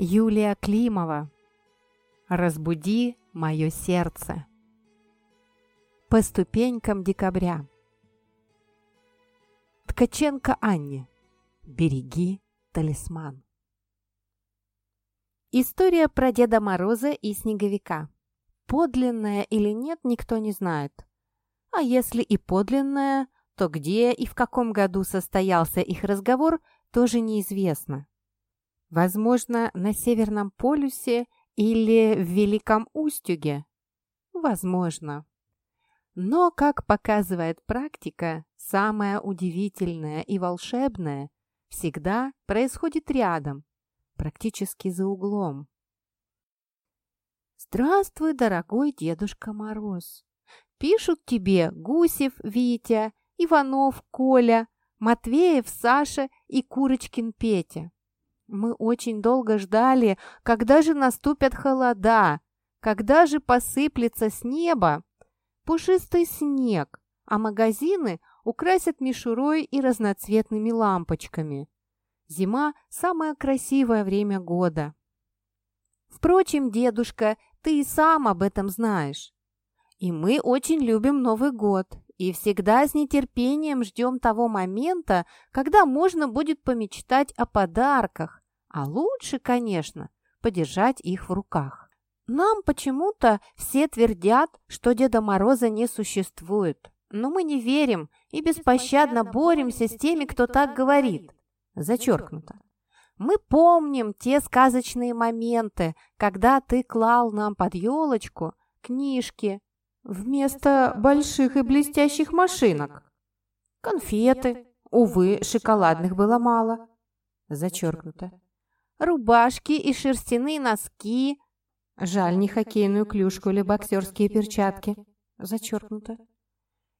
Юлия Климова. Разбуди мое сердце. По ступенькам декабря. Ткаченко Анне. Береги талисман. История про Деда Мороза и Снеговика. Подлинная или нет, никто не знает. А если и подлинная, то где и в каком году состоялся их разговор, тоже неизвестно. Возможно, на Северном полюсе или в Великом Устюге? Возможно. Но, как показывает практика, самое удивительное и волшебное всегда происходит рядом, практически за углом. «Здравствуй, дорогой Дедушка Мороз! Пишут тебе Гусев Витя, Иванов Коля, Матвеев Саша и Курочкин Петя. Мы очень долго ждали, когда же наступят холода, когда же посыплется с неба пушистый снег, а магазины украсят мишурой и разноцветными лампочками. Зима – самое красивое время года. Впрочем, дедушка, ты и сам об этом знаешь. И мы очень любим Новый год и всегда с нетерпением ждем того момента, когда можно будет помечтать о подарках, а лучше, конечно, подержать их в руках. Нам почему-то все твердят, что Деда Мороза не существует, но мы не верим и беспощадно боремся с теми, кто так говорит. Зачеркнуто. Мы помним те сказочные моменты, когда ты клал нам под елочку книжки вместо больших и блестящих машинок. Конфеты. Увы, шоколадных было мало. Зачеркнуто рубашки и шерстяные носки. Жаль, не хоккейную клюшку или боксерские перчатки. Зачеркнуто.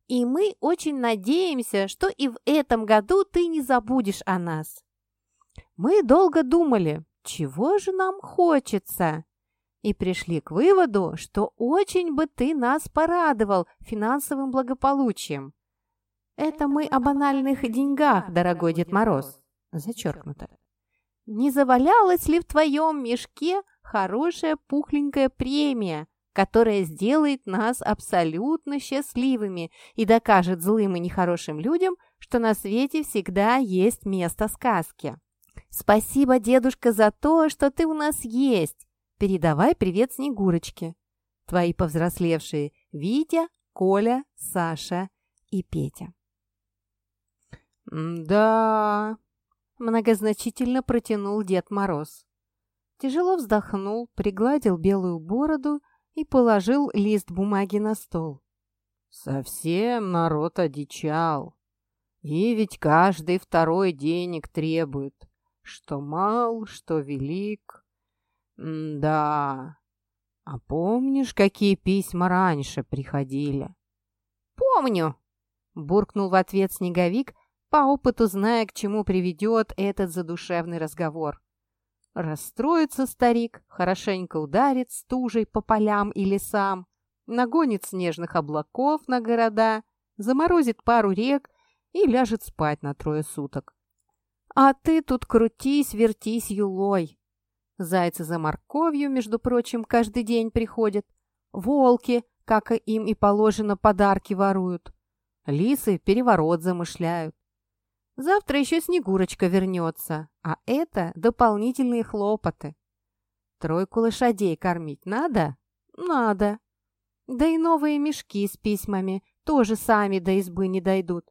И мы очень надеемся, что и в этом году ты не забудешь о нас. Мы долго думали, чего же нам хочется, и пришли к выводу, что очень бы ты нас порадовал финансовым благополучием. Это мы о банальных деньгах, дорогой Дед Мороз. Зачеркнуто. Не завалялась ли в твоем мешке хорошая пухленькая премия, которая сделает нас абсолютно счастливыми и докажет злым и нехорошим людям, что на свете всегда есть место сказки. Спасибо, дедушка, за то, что ты у нас есть. Передавай привет Снегурочке. Твои повзрослевшие Витя, Коля, Саша и Петя. «Да...» Многозначительно протянул Дед Мороз. Тяжело вздохнул, пригладил белую бороду и положил лист бумаги на стол. «Совсем народ одичал. И ведь каждый второй денег требует. Что мал, что велик. М да. А помнишь, какие письма раньше приходили?» «Помню!» — буркнул в ответ Снеговик, по опыту зная, к чему приведет этот задушевный разговор. Расстроится старик, хорошенько ударит стужей по полям и лесам, нагонит снежных облаков на города, заморозит пару рек и ляжет спать на трое суток. А ты тут крутись, вертись юлой. Зайцы за морковью, между прочим, каждый день приходят. Волки, как им и положено, подарки воруют. Лисы переворот замышляют. Завтра еще Снегурочка вернется, а это дополнительные хлопоты. Тройку лошадей кормить надо? Надо. Да и новые мешки с письмами тоже сами до избы не дойдут.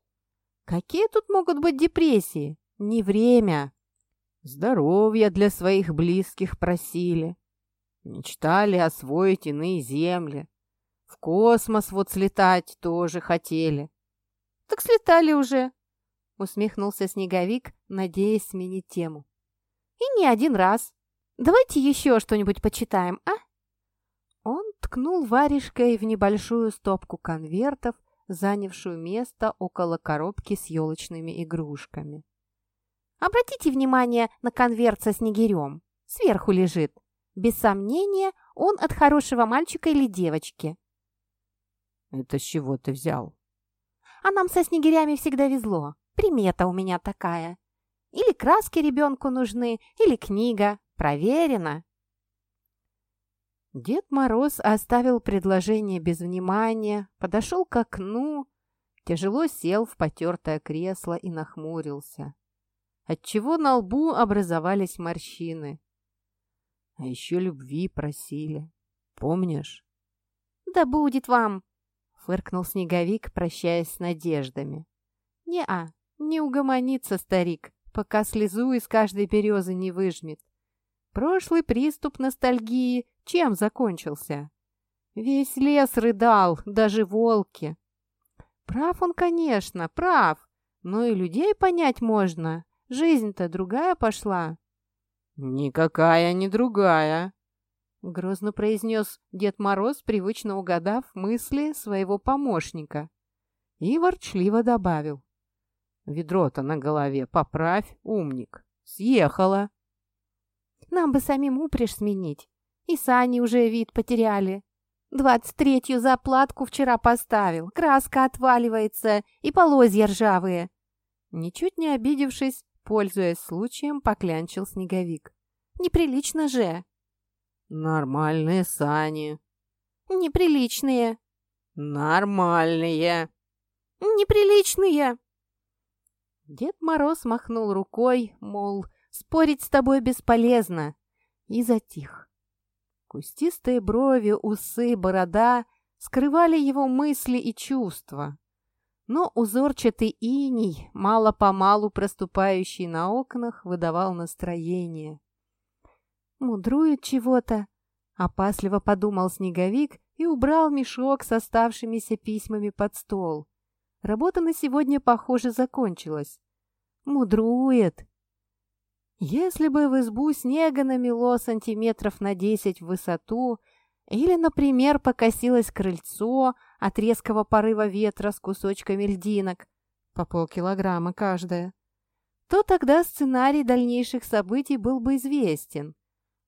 Какие тут могут быть депрессии? Не время. Здоровья для своих близких просили. Мечтали освоить иные земли. В космос вот слетать тоже хотели. Так слетали уже, усмехнулся Снеговик, надеясь сменить тему. «И не один раз. Давайте еще что-нибудь почитаем, а?» Он ткнул варежкой в небольшую стопку конвертов, занявшую место около коробки с елочными игрушками. «Обратите внимание на конверт со снегирем. Сверху лежит. Без сомнения, он от хорошего мальчика или девочки». «Это с чего ты взял?» «А нам со снегирями всегда везло. Примета у меня такая. Или краски ребенку нужны, или книга. Проверено!» Дед Мороз оставил предложение без внимания, подошел к окну, тяжело сел в потертое кресло и нахмурился, отчего на лбу образовались морщины. А еще любви просили. Помнишь? «Да будет вам!» — фыркнул Снеговик, прощаясь с надеждами. «Не-а, не угомонится старик, пока слезу из каждой березы не выжмет. Прошлый приступ ностальгии чем закончился? Весь лес рыдал, даже волки. Прав он, конечно, прав, но и людей понять можно. Жизнь-то другая пошла. «Никакая не другая», — грозно произнес Дед Мороз, привычно угадав мысли своего помощника. И ворчливо добавил. «Ведро-то на голове поправь, умник. Съехала». «Нам бы самим упряжь сменить. И сани уже вид потеряли. Двадцать третью заплатку вчера поставил, краска отваливается и полозья ржавые». Ничуть не обидевшись, Пользуясь случаем, поклянчил снеговик. «Неприлично же!» «Нормальные сани!» «Неприличные!» «Нормальные!» «Неприличные!» Дед Мороз махнул рукой, мол, спорить с тобой бесполезно, и затих. Кустистые брови, усы, борода скрывали его мысли и чувства но узорчатый иней, мало-помалу проступающий на окнах, выдавал настроение. «Мудрует чего-то», — опасливо подумал Снеговик и убрал мешок с оставшимися письмами под стол. Работа на сегодня, похоже, закончилась. «Мудрует!» Если бы в избу снега намело сантиметров на десять в высоту, или, например, покосилось крыльцо от резкого порыва ветра с кусочками льдинок, по полкилограмма каждая, то тогда сценарий дальнейших событий был бы известен.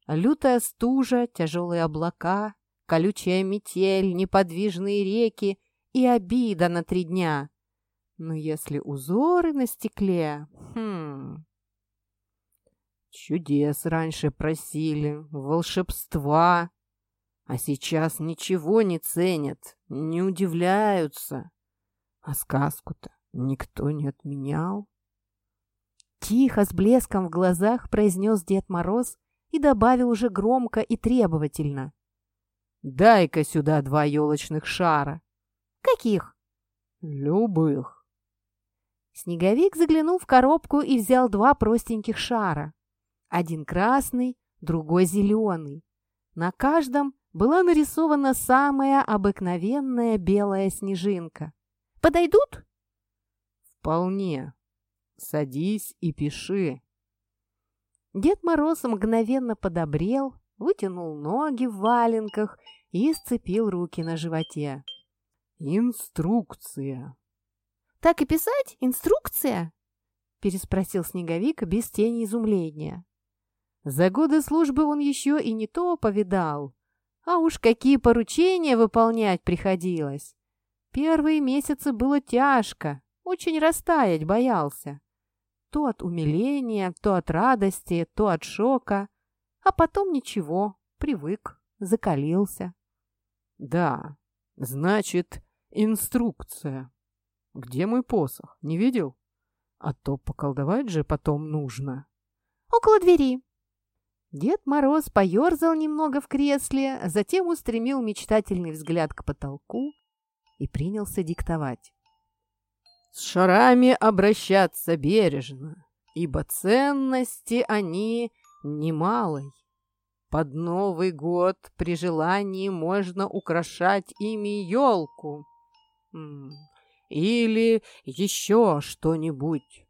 Лютая стужа, тяжелые облака, колючая метель, неподвижные реки и обида на три дня. Но если узоры на стекле... Хм... Чудес раньше просили, волшебства, а сейчас ничего не ценят, не удивляются. А сказку-то никто не отменял. Тихо, с блеском в глазах произнес Дед Мороз и добавил уже громко и требовательно. «Дай-ка сюда два елочных шара». «Каких?» «Любых». Снеговик заглянул в коробку и взял два простеньких шара. Один красный, другой зеленый. На каждом была нарисована самая обыкновенная белая снежинка. «Подойдут?» «Вполне. Садись и пиши». Дед Мороз мгновенно подобрел, вытянул ноги в валенках и сцепил руки на животе. «Инструкция». «Так и писать? Инструкция?» переспросил Снеговик без тени изумления. За годы службы он еще и не то повидал, а уж какие поручения выполнять приходилось. Первые месяцы было тяжко, очень растаять боялся. То от умиления, то от радости, то от шока. А потом ничего, привык, закалился. Да, значит, инструкция. Где мой посох, не видел? А то поколдовать же потом нужно. Около двери, Дед Мороз поерзал немного в кресле, затем устремил мечтательный взгляд к потолку и принялся диктовать. «С шарами обращаться бережно, ибо ценности они немалой. Под Новый год при желании можно украшать ими елку или еще что-нибудь.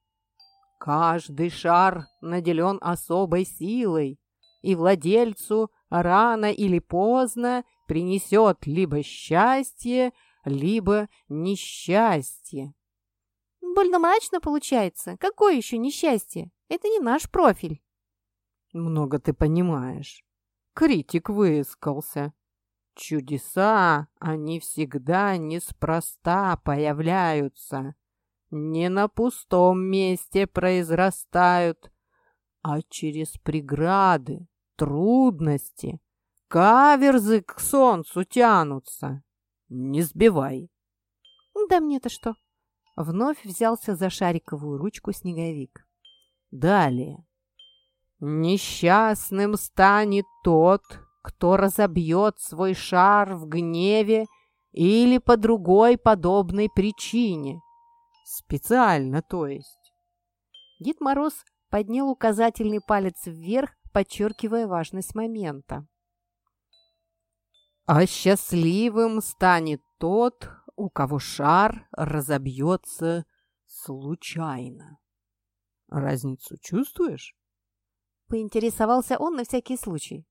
Каждый шар наделен особой силой, и владельцу рано или поздно принесет либо счастье, либо несчастье. Больно мрачно получается. Какое еще несчастье? Это не наш профиль. Много ты понимаешь. Критик выискался. Чудеса, они всегда неспроста появляются. Не на пустом месте произрастают, а через преграды, трудности, каверзы к солнцу тянутся. Не сбивай. Да мне-то что? Вновь взялся за шариковую ручку снеговик. Далее. Несчастным станет тот, кто разобьет свой шар в гневе или по другой подобной причине. Специально, то есть. Дед Мороз поднял указательный палец вверх, подчеркивая важность момента. А счастливым станет тот, у кого шар разобьется случайно. Разницу чувствуешь? Поинтересовался он на всякий случай.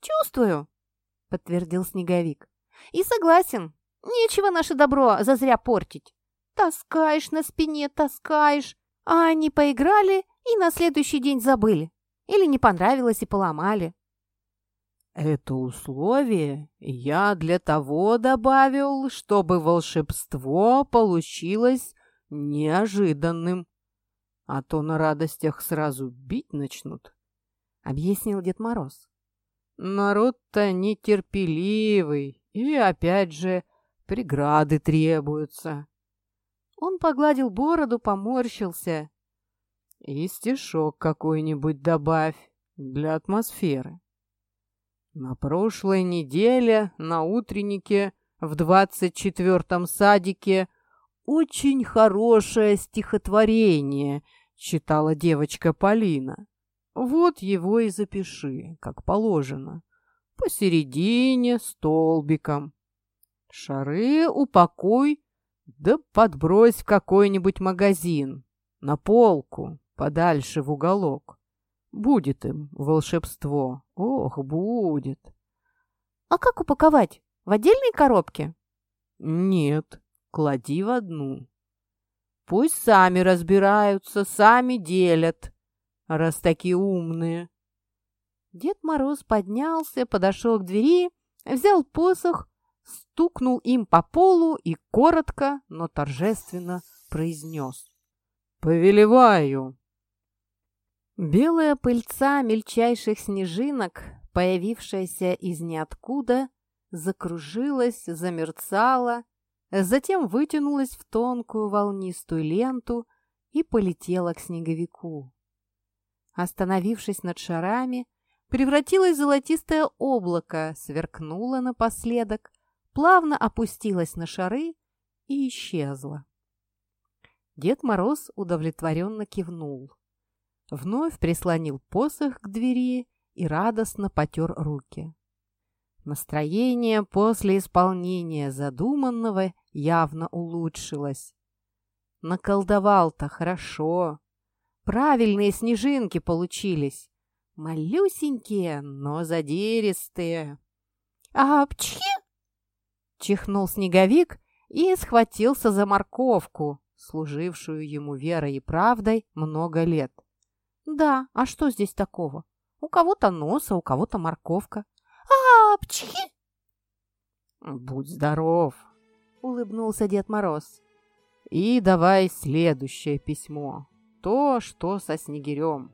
«Чувствую», — подтвердил Снеговик. «И согласен, нечего наше добро зазря портить. Таскаешь на спине, таскаешь, а они поиграли и на следующий день забыли. Или не понравилось и поломали». «Это условие я для того добавил, чтобы волшебство получилось неожиданным, а то на радостях сразу бить начнут». — объяснил Дед Мороз. «Народ-то нетерпеливый, и опять же преграды требуются». Он погладил бороду, поморщился. «И стишок какой-нибудь добавь для атмосферы». На прошлой неделе на утреннике в двадцать четвертом садике очень хорошее стихотворение читала девочка Полина. Вот его и запиши, как положено. Посередине столбиком. Шары упакуй, да подбрось в какой-нибудь магазин, на полку, подальше в уголок. Будет им волшебство. Ох, будет. А как упаковать? В отдельной коробке? Нет, клади в одну. Пусть сами разбираются, сами делят раз такие умные. Дед Мороз поднялся, подошел к двери, взял посох, стукнул им по полу и коротко, но торжественно произнес. «Повелеваю!» Белая пыльца мельчайших снежинок, появившаяся из ниоткуда, закружилась, замерцала, затем вытянулась в тонкую волнистую ленту и полетела к снеговику остановившись над шарами, превратилось в золотистое облако, сверкнуло напоследок, плавно опустилось на шары и исчезло. Дед Мороз удовлетворенно кивнул. Вновь прислонил посох к двери и радостно потер руки. Настроение после исполнения задуманного явно улучшилось. Наколдовал-то хорошо. Правильные снежинки получились. Малюсенькие, но задиристые. «Апчхи!» — чихнул снеговик и схватился за морковку, служившую ему верой и правдой много лет. «Да, а что здесь такого? У кого-то нос, а у кого-то морковка. Апчхи!» «Будь здоров!» — улыбнулся Дед Мороз. «И давай следующее письмо» то, что со Снегирем.